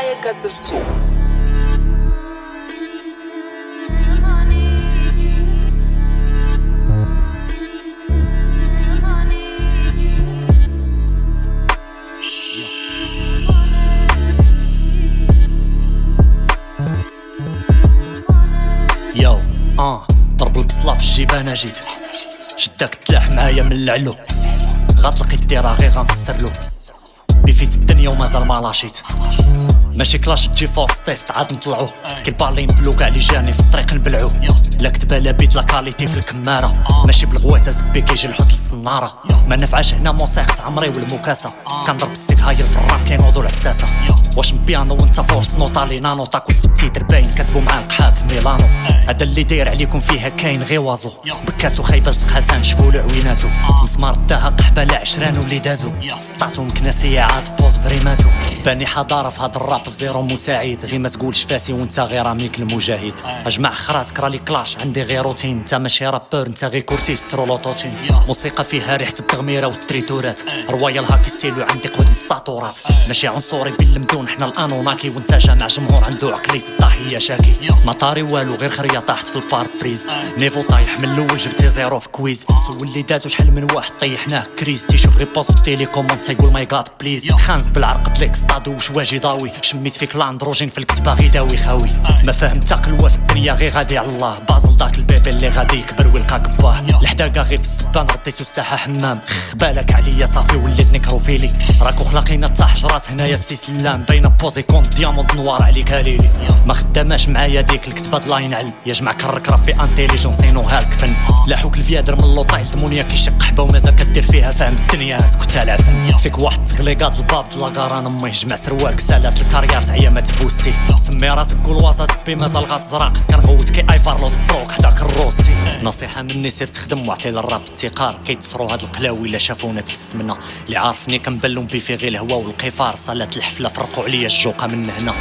Got the soul. يو آه ضرب البصلة في الجيب أنا جيت. شداك تلاح معايا من العلو. غطلق الديرة غير غنفسرلو بيفيت الدنيا ومازال ما لاشيت ماشي كلاش تجي فورس تيست عاد نطلعو. كي البالين بلو كاع لي جاني في الطريق نبلعو. لا كتبة لا بيت لا كاليتي في الكمارة. ماشي بالغواتة زبي كيجي الحوت للصنارة ما نفعش هنا موسيقى عمري والمكاسة. كنضرب السيك هاير في الراب كينوضو الحساسة. واش مبيانو وانت فورس نوطا لي نانو تاكوس في التيتر باين كاتبو مع القحاب في ميلانو. هذا اللي داير عليكم فيها كاين غي وازو بكاتو خايبة زقها تنشفو عويناتو مسمار داها قحبة عشران واللي دازو سطعتهم كناسية عاد بوز بريماتو. باني حضارة في هاد الراب بزيرو مساعد. غير ما تقولش فاسي وانت غير راميك المجاهد. أجمع خراتك رالي كلاش عندي غير روتين. انت ماشي رابور انت غير كورتيس ترولوتوتين موسيقى فيها ريحة التغميرة والتريتورات. رواية الهاكي ستيلو عندي قوة الساطورات. ماشي عنصري بالمدون حنا الأنوناكي. وانت جامع جمهور عنده عقلية الضحية شاكي. ما طاري والو غير خرية طاحت في الباربريز نيفو طايح من الأول جبتي زيرو في كويز. سول اللي دازو شحال من واحد طيحناه كريز تيشوف غير بوست التيلي كومونت تيقول ماي جاد بليز خانز بالعرق ستادو وش واجي ضاوي. شميت فيك لاندروجين في الكتبة غي داوي خاوي. ما فاهم تا قلوة في الدنيا غير غادي على الله. بازل داك البيبي اللي غادي يكبر ويلقاك باه. الحداقة غير في السبان رديتو الساحة حمام. بالك عليا صافي وليت نكروفيلي راكو خلاقينا تا حجرات هنايا السي سلام باينة بوزي كون دياموند نوار عليك هاليلي ما خداماش معايا ديك الكتبة لاين عل يا جماعة كرك ربي انتيليجونس ينو هالك فن. لاحوك الفيادر من اللوطايل دمونيا كيشق حبة ومازال كدير فيها فاهم الدنيا اسكت على فن. فيك واحد تقليقات الباب لاكاران أمي. جمع سروالك سالات الكاريار تعيا ما تبوستي سمي راسك قول وسط بي مازال غتزرق كنغوت كي آي فارلو الروستي نصيحة مني سير تخدم واعطي للراب التقار كيتصرو هاد القلاوي لا شافونا تبسمنا اللي عارفني كنبلهم بي في غير الهوا والقفار. صالات الحفلة فرقوا عليا الجوقة من هنا.